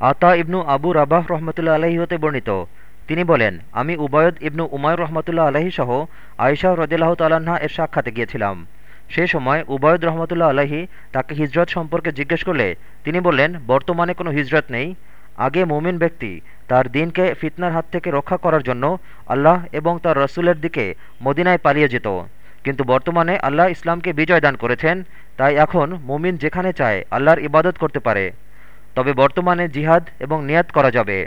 আতা ইবনু আবু রাবাহ রহমতুল্লা আলহী হতে বর্ণিত। তিনি বলেন, আমি উবায়দ ইবনু উমায়ুর রহমতুল্লাহ আলহী সহ আয়সা রদিল্লাহ তাল্লাহা এর সাক্ষাতে গিয়েছিলাম। সে সময় উবায়দ রহমতুল্লাহ আলহী তাকে হিজরত সম্পর্কে জিজ্ঞেস করলে তিনি বললেন, বর্তমানে কোনো হিজরত নেই। আগে মুমিন ব্যক্তি তার দিনকে ফিতনার হাত থেকে রক্ষা করার জন্য আল্লাহ এবং তার রসুলের দিকে মদিনায় পালিয়ে যেত। কিন্তু বর্তমানে আল্লাহ ইসলামকে বিজয় দান করেছেন, তাই এখন মুমিন যেখানে চায় আল্লাহর ইবাদত করতে পারে। তবে বর্তমানে জিহাদ এবং নিয়াত করা যাবে।